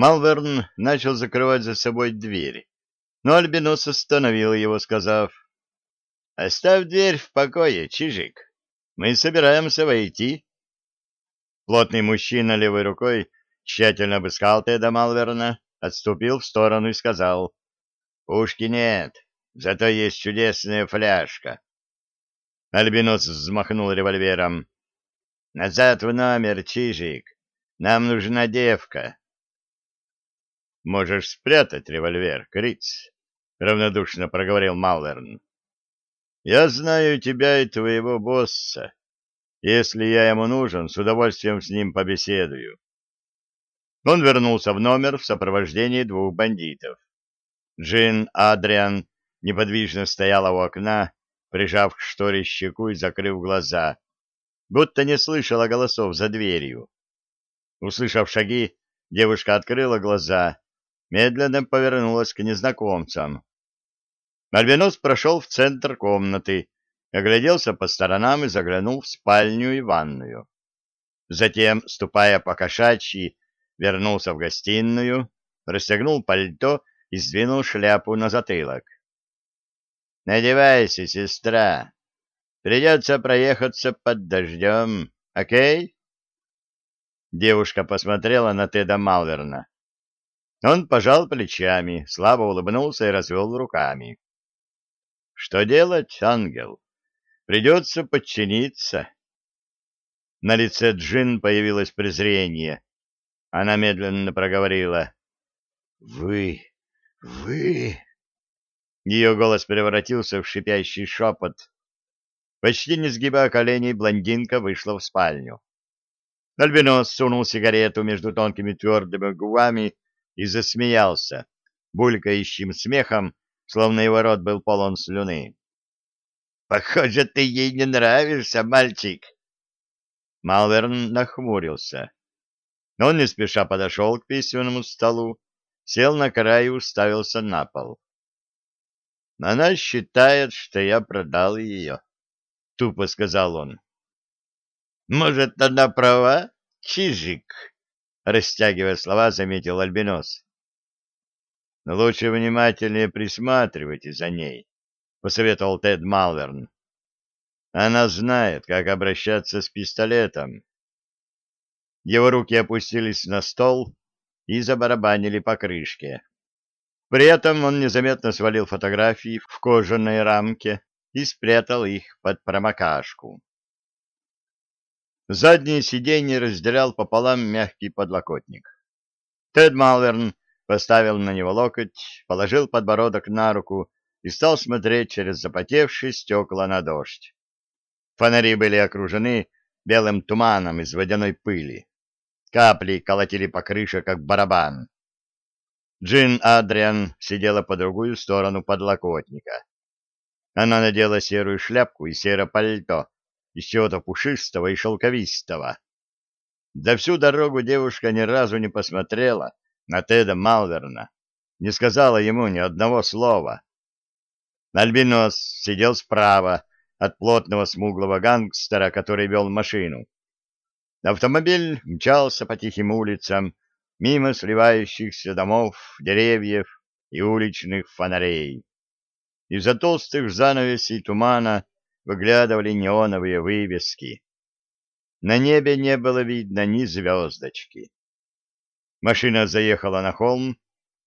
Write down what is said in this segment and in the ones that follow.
Малверн начал закрывать за собой дверь, но Альбинос остановил его, сказав, «Оставь дверь в покое, Чижик, мы собираемся войти». Плотный мужчина левой рукой тщательно обыскал Теда Малверна, отступил в сторону и сказал, «Пушки нет, зато есть чудесная фляжка». Альбинос взмахнул револьвером. «Назад в номер, Чижик, нам нужна девка». «Можешь спрятать револьвер, Криц», — равнодушно проговорил Малверн. «Я знаю тебя и твоего босса. Если я ему нужен, с удовольствием с ним побеседую. Он вернулся в номер в сопровождении двух бандитов. Джин Адриан неподвижно стояла у окна, прижав к шторе щеку и закрыв глаза, будто не слышала голосов за дверью. Услышав шаги, девушка открыла глаза, медленно повернулась к незнакомцам. Альбинос прошел в центр комнаты, огляделся по сторонам и заглянул в спальню и ванную. Затем, ступая по кошачьи, вернулся в гостиную, расстегнул пальто и сдвинул шляпу на затылок. — Надевайся, сестра. Придется проехаться под дождем, окей? Девушка посмотрела на Теда Малверна. Он пожал плечами, слабо улыбнулся и развел руками. — Что делать, ангел? Придется подчиниться. На лице Джин появилось презрение. Она медленно проговорила. «Вы... вы...» Ее голос превратился в шипящий шепот. Почти не сгибая коленей, блондинка вышла в спальню. Альбинос сунул сигарету между тонкими твердыми губами и засмеялся, булькающим смехом, словно его рот был полон слюны. Похоже, ты ей не нравишься, мальчик. Малверн нахмурился. Он не спеша подошел к письменному столу, сел на край и уставился на пол. Она считает, что я продал ее, — тупо сказал он. Может, она права, Чижик? — растягивая слова, заметил Альбинос. Лучше внимательнее присматривайте за ней. — посоветовал Тед Малверн. «Она знает, как обращаться с пистолетом». Его руки опустились на стол и забарабанили по крышке. При этом он незаметно свалил фотографии в кожаной рамке и спрятал их под промокашку. Заднее сиденье разделял пополам мягкий подлокотник. Тед Малверн поставил на него локоть, положил подбородок на руку и стал смотреть через запотевшие стекла на дождь. Фонари были окружены белым туманом из водяной пыли. Капли колотили по крыше, как барабан. Джин Адриан сидела по другую сторону подлокотника. Она надела серую шляпку и серое пальто из чего-то пушистого и шелковистого. За всю дорогу девушка ни разу не посмотрела на Теда Малверна, не сказала ему ни одного слова. Альбинос сидел справа от плотного смуглого гангстера, который вел машину. Автомобиль мчался по тихим улицам, мимо сливающихся домов, деревьев и уличных фонарей. Из-за толстых занавесей тумана выглядывали неоновые вывески. На небе не было видно ни звездочки. Машина заехала на холм,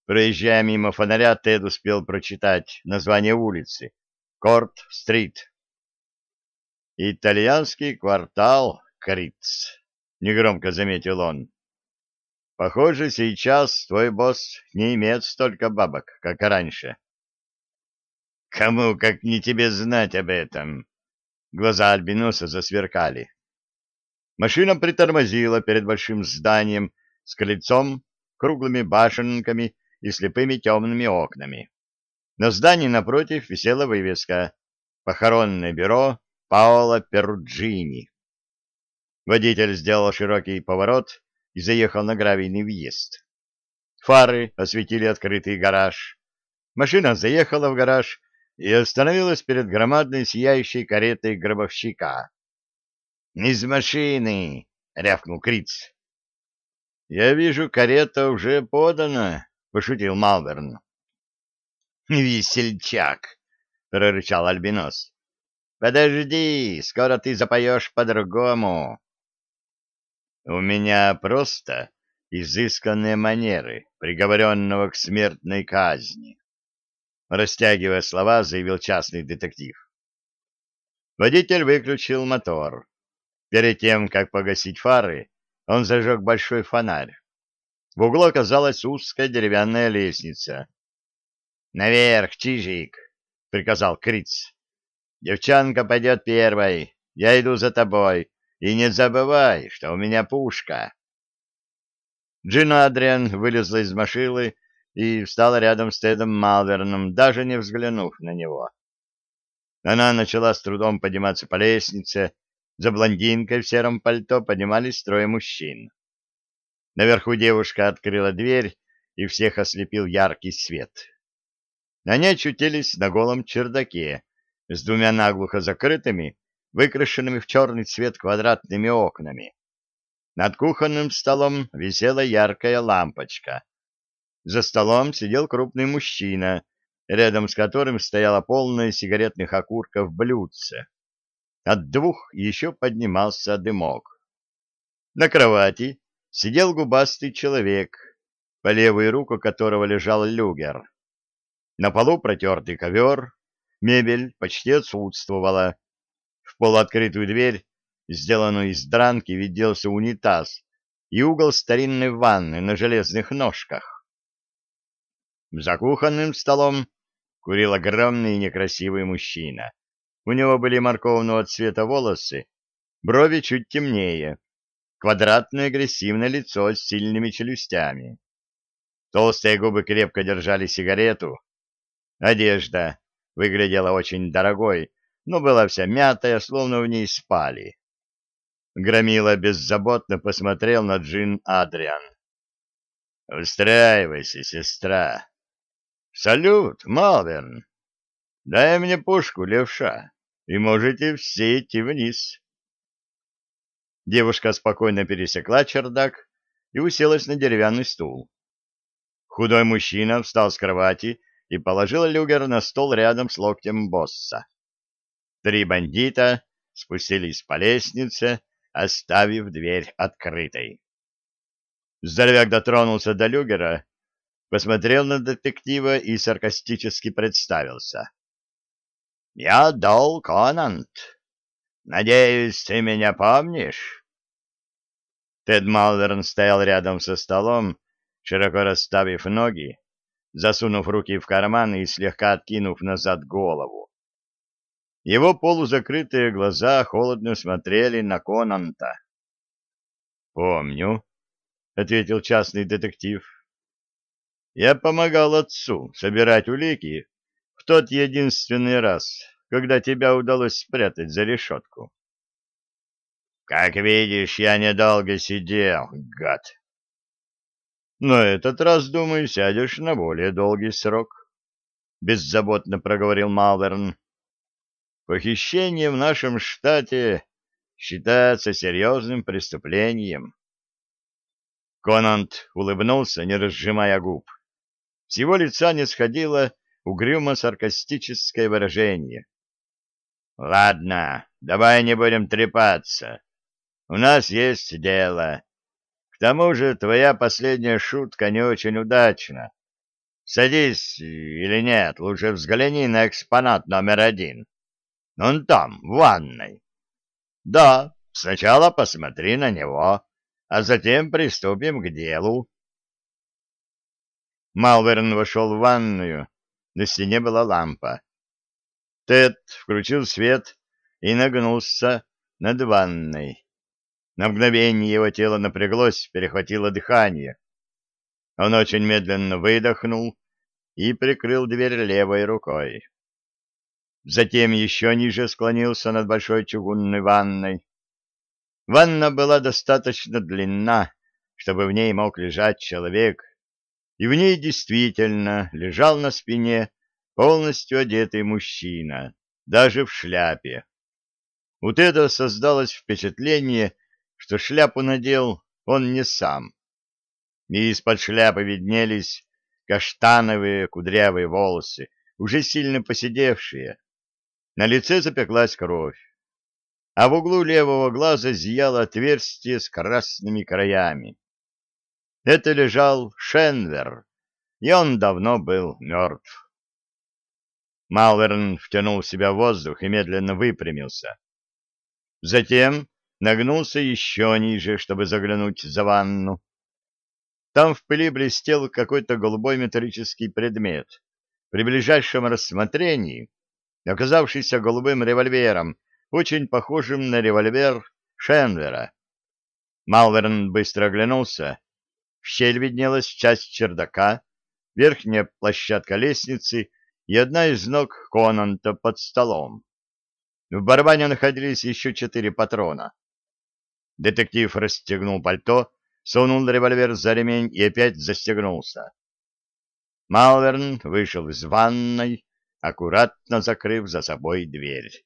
Проезжая мимо фонаря, Тед успел прочитать название улицы — Корт-стрит. «Итальянский квартал, Криц», — негромко заметил он. «Похоже, сейчас твой босс не имеет столько бабок, как раньше». «Кому, как не тебе знать об этом?» Глаза Альбинуса засверкали. Машина притормозила перед большим зданием с крыльцом, круглыми башенками и слепыми темными окнами. На здании напротив висела вывеска «Похоронное бюро Паоло Перуджини». Водитель сделал широкий поворот и заехал на гравийный въезд. Фары осветили открытый гараж. Машина заехала в гараж и остановилась перед громадной сияющей каретой гробовщика. «Из машины!» — рявкнул Криц. я вижу, карета уже подана, — пошутил Малверн. — Весельчак, — прорычал Альбинос. — Подожди, скоро ты запоешь по-другому. — У меня просто изысканные манеры приговоренного к смертной казни. Растягивая слова, заявил частный детектив. Водитель выключил мотор. Перед тем, как погасить фары, он зажег большой фонарь. В углу оказалась узкая деревянная лестница. «Наверх, Чижик!» — приказал Криц. «Девчонка пойдет первой, я иду за тобой, и не забывай, что у меня пушка». Джин Адриан вылезла из машины и встала рядом с Тедом Малверном, даже не взглянув на него. Она начала с трудом подниматься по лестнице, за блондинкой в сером пальто поднимались трое мужчин. Наверху девушка открыла дверь, и всех ослепил яркий свет. Они очутились на голом чердаке с двумя наглухо закрытыми, выкрашенными в черный цвет квадратными окнами. Над кухонным столом висела яркая лампочка. За столом сидел крупный мужчина, рядом с которым стояла полная сигаретных окурков блюдце. От двух еще поднимался дымок. На кровати сидел губастый человек, по левую руку которого лежал люгер. На полу протертый ковер, мебель почти отсутствовала. В полуоткрытую дверь, сделанную из дранки, виделся унитаз и угол старинной ванны на железных ножках. За кухонным столом курил огромный и некрасивый мужчина. У него были морковного цвета волосы, брови чуть темнее, квадратное агрессивное лицо с сильными челюстями. Толстые губы крепко держали сигарету. Одежда выглядела очень дорогой, но была вся мятая, словно в ней спали. Громила беззаботно посмотрел на Джин Адриан. «Устраивайся, сестра!» «Салют, Малверн!» Дай мне пушку, левша, и можете все идти вниз. Девушка спокойно пересекла чердак и уселась на деревянный стул. Худой мужчина встал с кровати и положил люгер на стол рядом с локтем босса. Три бандита спустились по лестнице, оставив дверь открытой. Здоровяк дотронулся до люгера, посмотрел на детектива и саркастически представился. Я Дол Конант. Надеюсь, ты меня помнишь?» Тед Малверн стоял рядом со столом, широко расставив ноги, засунув руки в карманы и слегка откинув назад голову. Его полузакрытые глаза холодно смотрели на Конанта. «Помню», — ответил частный детектив. «Я помогал отцу собирать улики в тот единственный раз, когда тебя удалось спрятать за решетку. Как видишь, я недолго сидел, гад. Но этот раз, думаю, сядешь на более долгий срок, — беззаботно проговорил Малверн. Похищение в нашем штате считается серьезным преступлением. Конант улыбнулся, не разжимая губ. С его лица не сходило угрюмо-саркастическое выражение. — Ладно, давай не будем трепаться. У нас есть дело. К тому же твоя последняя шутка не очень удачна. Садись или нет, лучше взгляни на экспонат номер один. Он там, в ванной. Да, сначала посмотри на него, а затем приступим к делу. Малверн вошел в ванную, на стене была лампа. Тед включил свет и нагнулся над ванной. На мгновение его тело напряглось, перехватило дыхание. Он очень медленно выдохнул и прикрыл дверь левой рукой. Затем еще ниже склонился над большой чугунной ванной. Ванна была достаточно длинна, чтобы в ней мог лежать человек, и в ней действительно лежал на спине полностью одетый мужчина, даже в шляпе. У Теда создалось впечатление, что шляпу надел он не сам. и из-под шляпы виднелись каштановые кудрявые волосы, уже сильно поседевшие. На лице запеклась кровь, а в углу левого глаза зияло отверстие с красными краями. Это лежал Шенвер, и он давно был мертв. Малверн втянул в себя воздух и медленно выпрямился. Затем нагнулся еще ниже, чтобы заглянуть за ванну. Там в пыли блестел какой-то голубой металлический предмет. При ближайшем рассмотрении, оказавшийся голубым револьвером, очень похожим на револьвер Шенвера. Малверн быстро оглянулся. В щель виднелась часть чердака, верхняя площадка лестницы и одна из ног Конанта под столом. В барабане находились еще четыре патрона. Детектив расстегнул пальто, сунул револьвер за ремень и опять застегнулся. Малверн вышел из ванной, аккуратно закрыв за собой дверь.